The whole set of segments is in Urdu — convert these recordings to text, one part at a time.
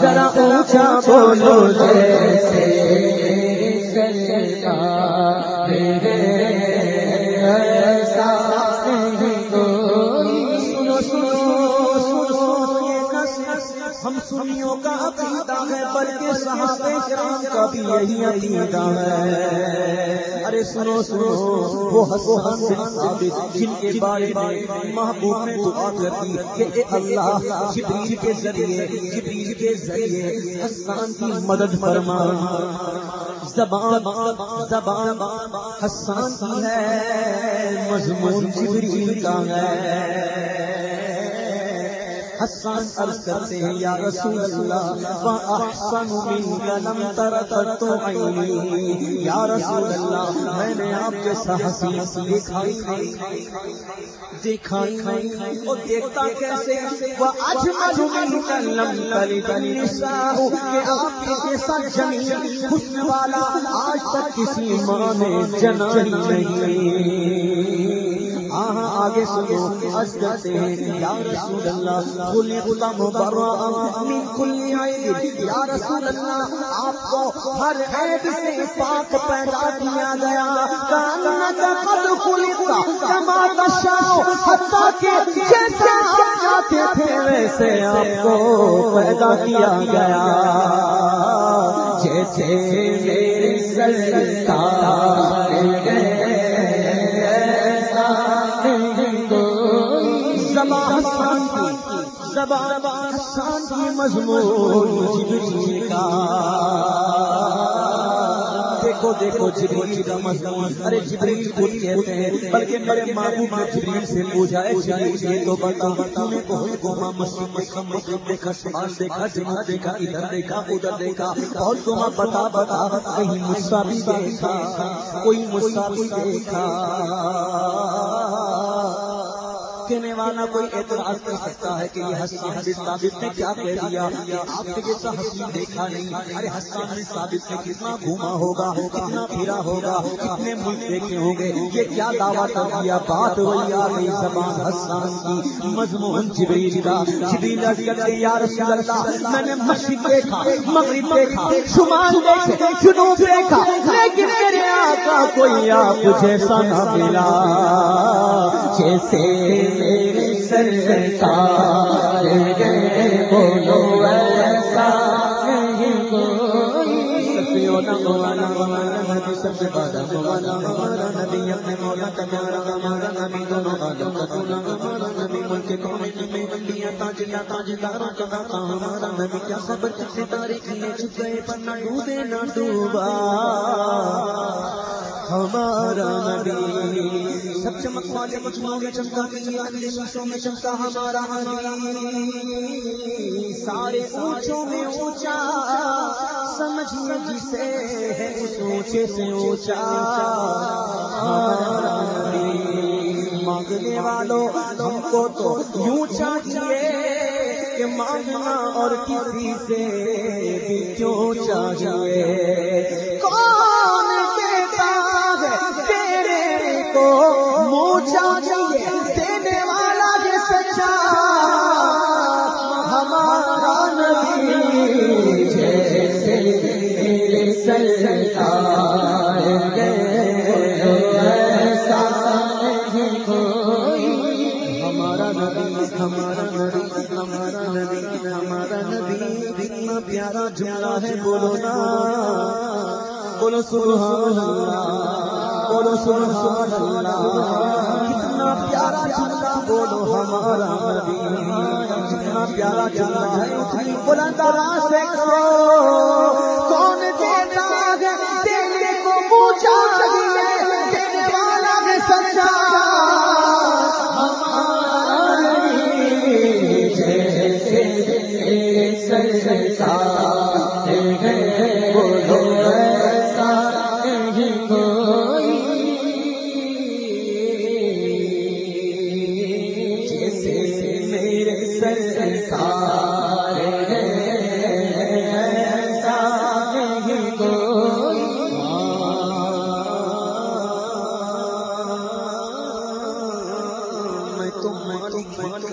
ذرا اونچا بولو جیسے ہم سنیوں کا عقیدہ ہے، بلکہ صحابہ کرام کا بھی یہی عقیدہ ہے۔ ارے سنو سنو، وہ حسن بن ثابت، جن کے بارے میں محبوب نے دعا کر دی کہ اے اللہ، جبریل کے ذریعے، جبریل کے ذریعے حسان کی مدد فرما۔ زبان زبان حسان کی ہے، مضمون جبریل کا ہے۔ حسان عرض کرتے ہیں، یا رسول اللہ فاحسن منک لم تر تو عینی یا رسول اللہ، میں نے آپ کے حسین دیکھا ہی دیکھا اور دیکھتا کیسے؟ وہ اجمل منک لم تلد النساء۔ کہ آپ کے جیسا جمیل حسن والا، آج تک کسی ماں نے جنانی نہیں۔ آگے سنو از کرتے ہیں یا رسول اللہ کلی غلام برا من کلی عیب یا رسول اللہ، آپ کو ہر عیب سے پاک پیدا کیا گیا۔ کانت قد خلقا کما تشاؤ حتی کہ جیسے آپ چاہتے تھے، ویسے آپ کو پیدا کیا گیا۔ جیسے میرے سرکار گئے زبان زبان شانتی مضمون جبریل کا۔ دیکھو دیکھو جبریل کا مضمون۔ ارے جبریل کو کہتے ہیں، بلکہ میرے محبوب نے جبریل سے پوچھا ہے جبریل، یہ تو بتا بتا میں کو گوما مسلم مسلم مسلم دیکھا شمال دیکھا جنا دیکھا، ادھر دیکھا ادھر دیکھا۔ اور تمہیں بتا بتا، کہیں مسا بھی دیکھا، کوئی مسا بھی دیکھا۔ کہنے والا کوئی اعتراض کر سکتا ہے کہ یہ حسان بن ثابت نے کیا کہہ دیا؟ آپ کے جیسا حسین دیکھا نہیں؟ ارے حسان بن ثابت نے کتنا گھوما ہوگا، کتنا پھرا ہوگا، کتنے ملک دیکھے ہوں گے؟ یہ کیا دعویٰ کر دیا؟ بات وہی آ گئی زبان حسان کی۔ مضمون جبریل کا۔ جبریل کرتے یا رسول اللہ، میں نے مشرق دیکھا، مغرب دیکھا، شمال دیکھا، جنوب دیکھا، لیکن میرے آقا کوئی آپ جیسا نہ ملا۔ جیسے میرے سر سرکار گئے بولو ایسا نہیں۔ کوئی مولانا مولانا نبی سب سے بڑا مولانا ہمارا نبی اپنے مولا کا پیارا ہمارا نبی دونوں عالم کا دولا ہمارا نبی ملک قوم کی میں انبیاء تاجلا تاجداروں کا داتا، ہمارا نبی کیا خبر کسی تاریخ میں چھپ گئے پر نہ ڈوبے، نہ ڈوبا، ہمارا نبی۔ سب چمک والے مجموعوں میں چمکا کیا جی، شیشوں میں چمکا ہمارا نبی۔ سارے اونچوں میں سمجھ جسے ہے اس اونچے سے اونچا مانگنے والوں ہم کو تو یوں چاہیے کہ مانگنا اور کسی سے بھی کیوں چاہیے؟ کون دیتا ہے تیرے کو منہ چاہیے ہمارا نبی ہمارا ندی ہمارا نبی ہمارا ندی کتنا پیارا جملہ ہے بولو نا بولو سبحان اللہ بولو سبحان اللہ کتنا پیارا جملہ بولو ہمارا نبی کتنا پیارا جملہ ہے اتنی بلند آواز سے کہو کون دیتا ہے دینے کو پوچھا دینے والا ہے سچا میرے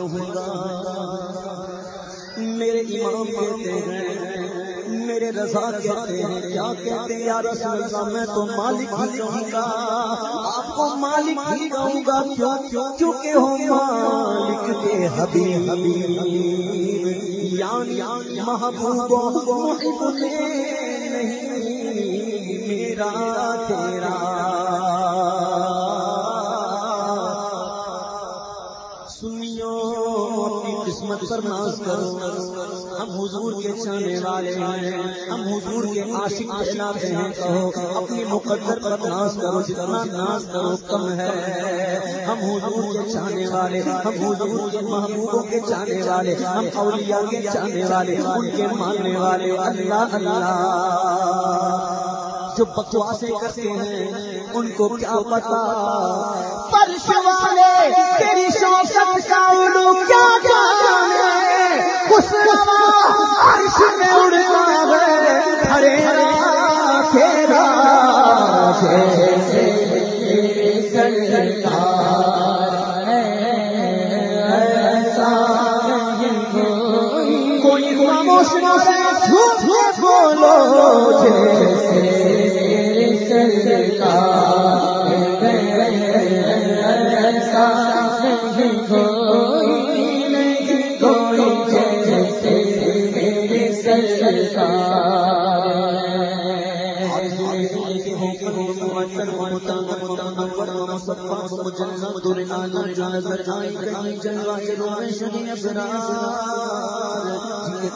کہوں گا میرے امام کہتے ہیں، میرے رضا کہتے ہیں، کیا کہتے ہیں؟ یا رسول اللہ، میں تو مالک ہی کہوں گا۔ آپ کو مالک ہی کہوں گا، کیوں؟ کیوں کیونکہ ہو مالک کے حبیب۔ یعنی محبوب محب نہیں، میرا تیرا۔ پر ناز کرو. ہم حضور کے چاہنے والے ہیں. ہم حضور کے عاشق بناتے ہیں. کہو اپنی مقدر پر ناز کرو. جتنا ناز کرو، کم ہے. ہم حضور کے چاہنے والے ہم حضور کے محبوبوں کے چاہنے والے ہم اولیاء کے چاہنے والے ان کے ماننے والے اللہ اللہ. جو بکواسے کرتے ہیں، ان کو کیا پتا؟ فرش والے، تیری شوشت کا علو کیا جانے عرش میں اڑتا ہے ہرے جیسے سرکار ایسا نہیں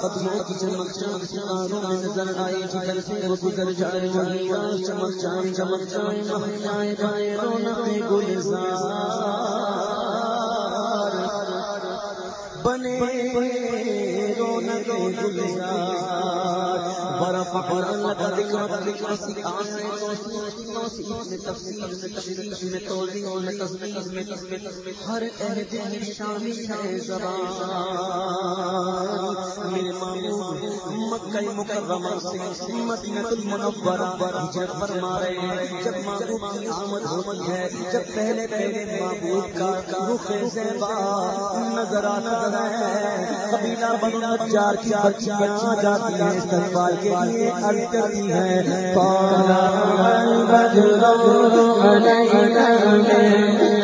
قدموں کی چمک چمک ستاروں میں نظر آئی سے وہ گزر جائے چمک جائے چمک جائے مہک جائے جائے رونق گلزار۔ بنے رونق گلزار، برف پر اللہ ذکر ذکر سکان میں توسیع میں تفصیل میں تشریح میں توضیح میں تصویر میں ہر عہد میں شامل ہے زبان۔ مکہ مکرمہ سے مدینہ المنورہ ہجرت فرما رہے ہیں۔ جب محبوب کی آمد ہوتی ہے، جب پہلے پہلے محبوب کا رخ زیبا نظر آتا ہے، قبیلہ بنو نجار کی بچیاں جاتی ہیں استقبال کے لیے، عرض کرتی ہیں طالا البدر علينا من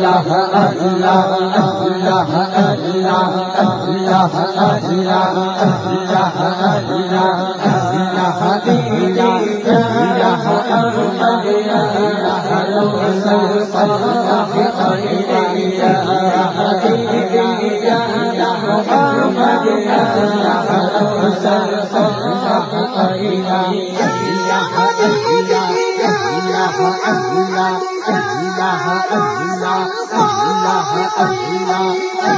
اللہ اللہ اللہ اللہ اللہ اللہ اللہ اللہ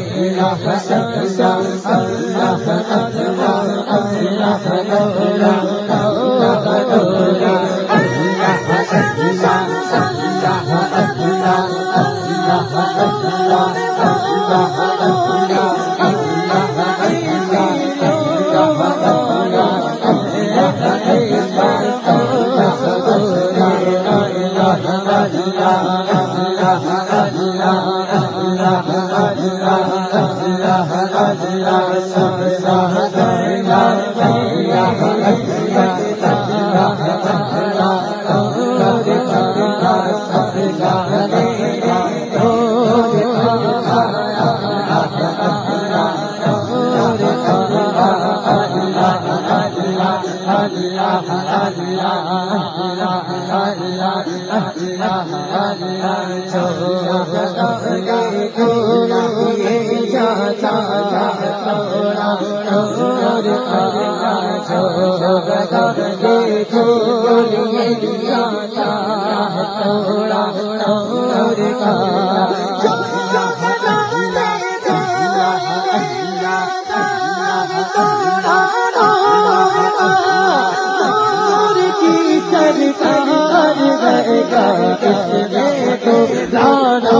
اللہ سرکار گئے گا اس نے تو لانو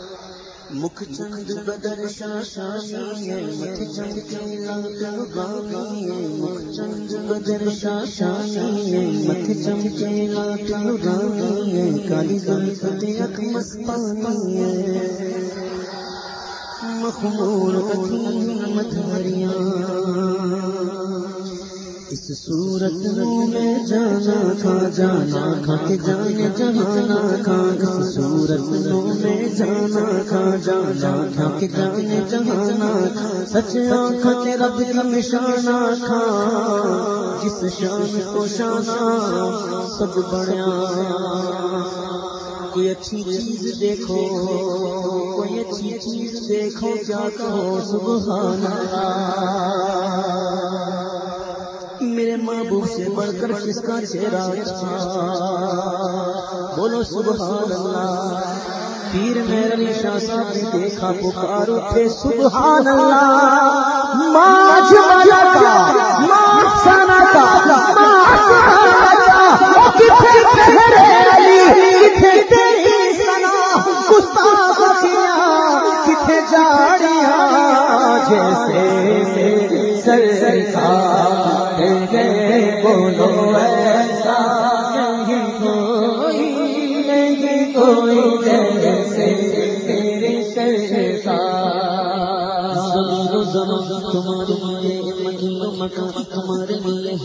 مکھ چند بدر شاشانی مکھ چند کے لال مکھ چند بدر شاشانی مکھ چند کے لال گانی کالی گل فتح مستانی مخمور کتھی ہریاں اس صورت میں جانا کھا جانا کھا کے جانے جہانا کھا اس صورت میں جانا کھا جانا کھا کے جانے جہانا سچ آنکھ کے رب کا نشانہ کھا جس شان کو شانا سب بڑیا کوئی اچھی چیز دیکھو، کوئی اچھی چیز دیکھو، کیا کہو، سبحان اللہ۔ میرے محبوب سے بڑھ کر کس کا چہرہ اچھا۔ بولو سبحان اللہ۔ پیر میرے نشا صاحب نے دیکھا، پکار اٹھے، سبحان اللہ۔ ماں کا ماں کا۔ بولو ایسا نہیں کوئی نہیں کوئی جیسے تیرے تمہارے لیے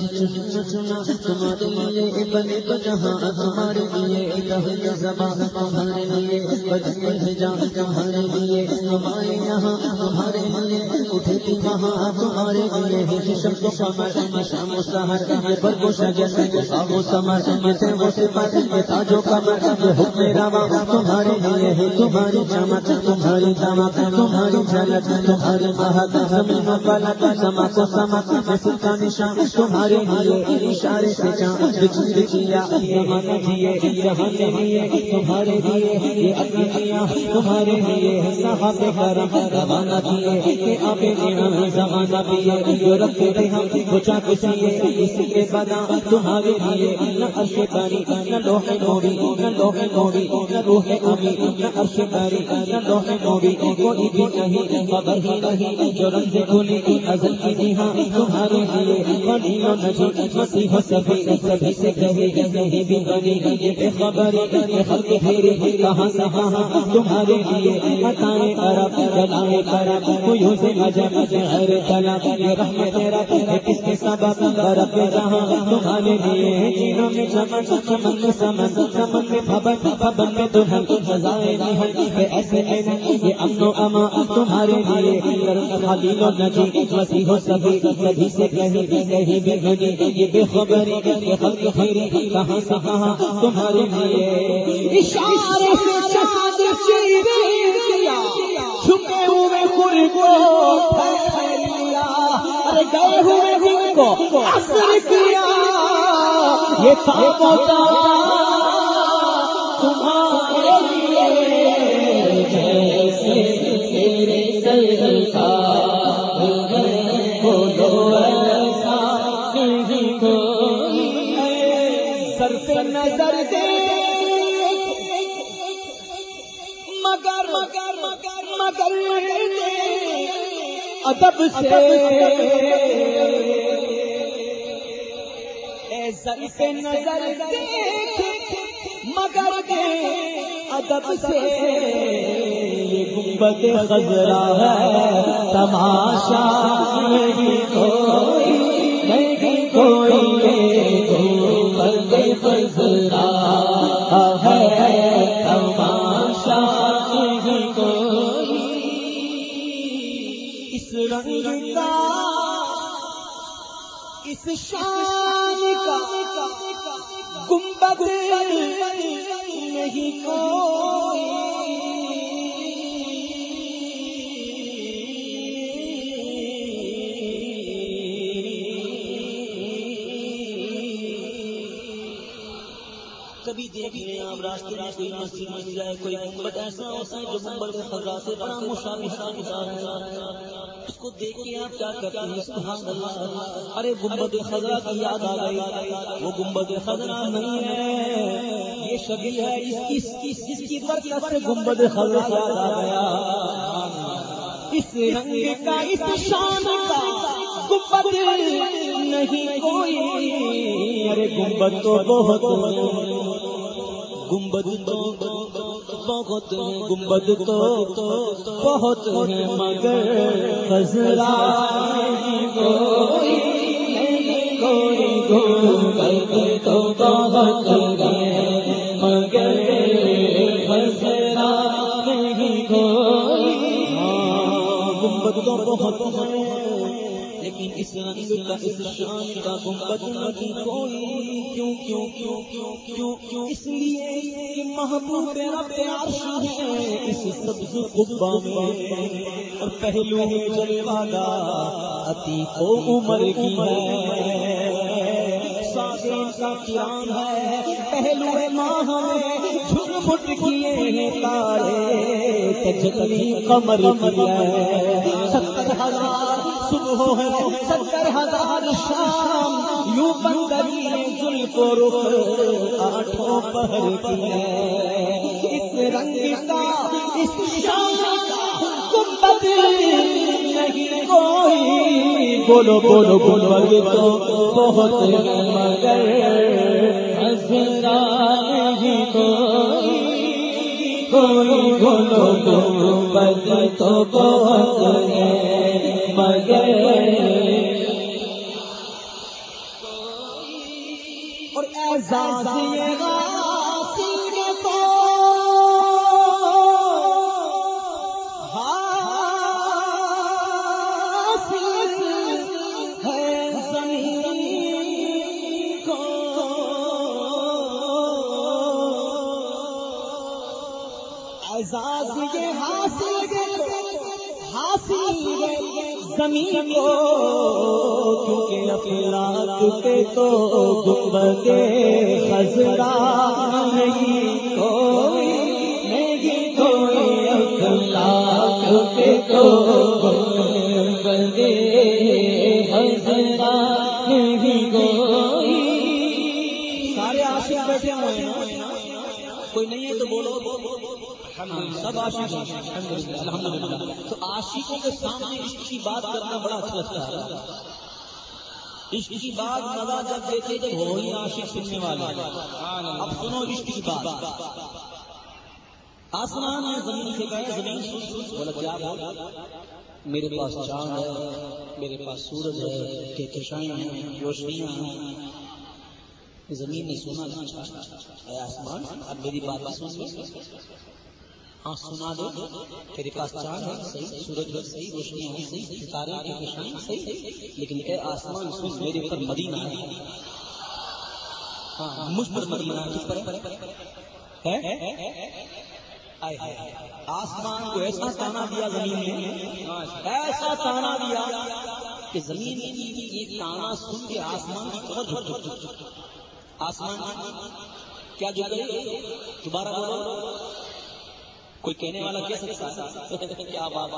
چنا تمہارے لیے بنے بجہاں تمہارے لیے زبان تمہارے لیے جان تمہارے لیے ہمارے یہاں تمہارے لیے اٹھتی وہاں تمہارے لیے شب کو سمر شام و سہر یہ پر کو شجر صاحب و سمر یہ سے وہ سے پر یہ کمر یہ حکم روا، تمہارے لیے ہے تمہاری چمک تمہاری چمک تمہاری جھلک تمہاری مہک زمین و سما کو سمک کا نشان تمہارے لیے اشارے سے چاند دیے دیے، تمہارے لیے، یہ تمہارے لیے صاحب کرم روانہ دیے کہ آپ زمانہ دیے جو رکھتے ہم ہاں کے بنا تمہارے لیے، نہ عرش باری نہ لوح نوری، نہ لوح نوری، نہ روح امی نہ عرش باری نہ نوری، کوئی بھی نہیں، خبر ہی نہیں، جو رنگ کھلی، ازل کی جی ہاں تمہارے لیے مسیح سبھی سبھی سے کہے نہیں بھی بنی یہ خبر یہ پھیرے کہاں سے کہاں تمہارے لیے بتائیں عرب جلائے کرب کوئی سے عجب یہ رحمت رب ہے کس کے سبب؟ رب جہاں تمہارے لیے میں چمن چمن میں سمن، چمن میں میں دلہن سزائے نہیں ہے ایسے ایسے، یہ امن و اما تمہارے لیے خلیل و نجی مسیح سبھی سبھی سے کہیں کہیں بھی بنی یہ بے یہ خلق خیری کہاں سے کہاں تمہارے لیے اشارے سے چاند چیرے کیا چھپے ہوئے خور کو ارے گئے ہوئے دن کو اثر کیا یہ تھا ہوتا ادب سے۔ نظر مگر ادب سے۔ یہ گنبد خزرا ہے تماشا۔ نہیں کوئی نہیں کوئی اس شان کا گنبد نہیں کبھی دیکھیں آپ راستے میں کوئی مسجد مل جائے کوئی گنبد، ایسا ہوتا ہے جو گنبد کے خزا سے بڑا مشابہ ہے۔ اس کو دیکھ کے آپ کیا کرتے ہیں؟ سبحان اللہ۔ ارے گنبد خزرا کی یاد آ گئی۔ وہ گنبد خزرا نہیں ہے۔ یہ شبی ہے اس کی اس کی برکت سے گنبد خزرا یاد آ گیا۔ اس رنگ کا اس شان کا گنبد نہیں کوئی۔ ارے گنبد تو بہت گنبد تو بہت گنبد تو، بہت مگر خزرا کوئی کوئی گنبد تو بہت مگر خزرا نہیں کوئی۔ ہاں، گنبد تو بہت لیکن اس رنگ کا اس شان کا گنبد کوئی کیوں کیوں کیوں کیوں کیوں کیوں؟ اس لیے کہ محبوب رب عرش ہے اس سبز قبا میں، اور پہلو میں والا عتیق و عمر کی ہے۔ ساگے کا کرام ہے، پہلو ماہ میں، جھک کیے ہیں تارے، تجلی قمر ہے۔ ستر ہزار صبح ہے، ستر ہزار شام، یوں بندری زلف رخ آٹھوں پہر کی ہے۔ اس رنگ کا، اس شان کا نہیں، کوئی بولو بولو بولو، یہ تو بہت مگر حضرا نہیں کوئی۔ کوئی بولو بولو تو بہت ہے۔ مگر اور زمین کو، کیونکہ افلاق پہ تو گنبدے خزرا نہیں، کوئی نہیں کوئی تو گنبدے خزرا نہیں، کوئی۔ سارے عاشق بیٹھے ہوئے ہیں کوئی نہیں ہے تو بولو۔ سب عاشق ہیں تو عاشقوں کے سامنے عشق کی بات کرنا بڑا اچھا لگتا ہے. عشق کی بات مزہ جب دیتے جب وہی عاشق سننے والے اب سنو عشق کی بات. آسمان ہے زمین سے گئے زمین بولا، کیا بولا میرے پاس چاند ہے، میرے پاس سورج ہے کہکشائیں ہیں، روشنیاں ہیں؟ زمین نے سنا اے آسمان، اب میری بات سن. ہاں سنا دو۔ تیرے پاس چاند ہے صحیح۔ سورج ہے صحیح روشنیاں ہیں صحیح، ستارے ہیں کہکشائیں صحیح۔ لیکن اے آسمان، سن، میرے اوپر مدینہ ہے۔ ہاں مجھ پر مدینہ ہے۔ کس پر ہے؟ آسمان کو ایسا تانا دیا زمین نے، ایسا تانا دیا کہ زمین کی یہ تانا سن کے آسمان کی کمر جھک جھک جھک جھک آسمان، کیا جو گئے دوبارہ بولو۔ کوئی کہنے والا کہہ سکتا ہے کیا بات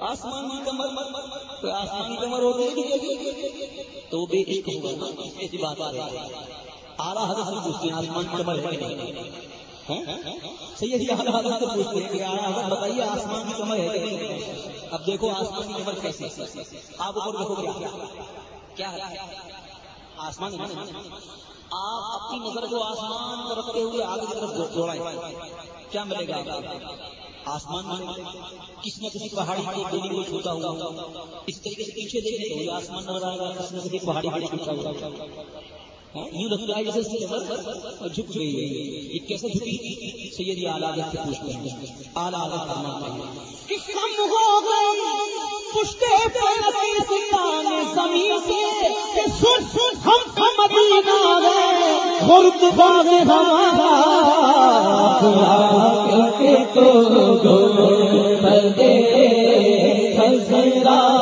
آسمان کی کمر، کوئی آسمان کی کمر ہوتی تو بے عشق ہوگا ایسی بات آ رہی ہے۔ اعلیٰ حضرت سے پوچھتے ہیں آسمان کی کمر ہے کہ نہیں؟ ہاں؟ سید اعلیٰ حضرت سے پوچھتے ہیں کہ اعلیٰ حضرت بتائیے آسمان کی کمر ہے کہ نہیں؟ اب دیکھو آسمان کی کمر کیسی آپ اوپر دیکھو کیا کیا ہے؟ آسمان آپ اپنی نظر کو آسمان پر رکھتے ہوئے آگے کی طرف دوڑائیں۔ کیا ملے گا آسمان کس نہ کسی پہاڑی کی گولی کو چھوٹا ہوا اس طریقے سے پیچھے دیکھیں تو یہ آسمان نظر آئے گا کس نہ کسی پہاڑی کو چھوٹا ہوا ہاں، یوں لگتا ہے جیسے جھک گئی ہے۔ یہ کیسے جھکی؟ سید اعلیٰ سے پوچھتے ہیں۔ اعلیٰ اعلیٰ کرنا چاہیے کم ہو گئے پشتے سلطان زمین سے سن سن، ہم کا مدینہ ہے، خرد باغ ہمارا کے تو گو بندے خزرا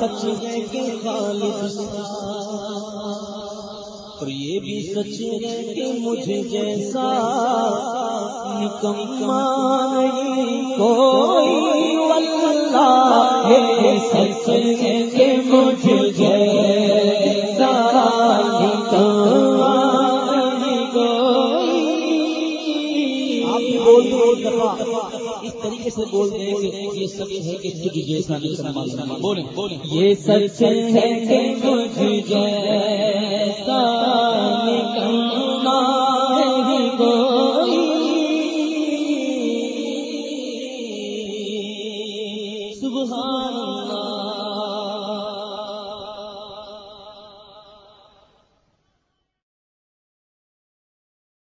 سچ ہے کہ غالب اور یہ بھی سچ ہے کہ مجھے جیسا نکما نہیں کوئی واللہ ہے۔ سچ ہے کہ مجھے جیسا سے بول دیں یہ سچ ہے کہ جیسا بولیں بولیں۔ یہ سچ ہے کہ مجھے جیسا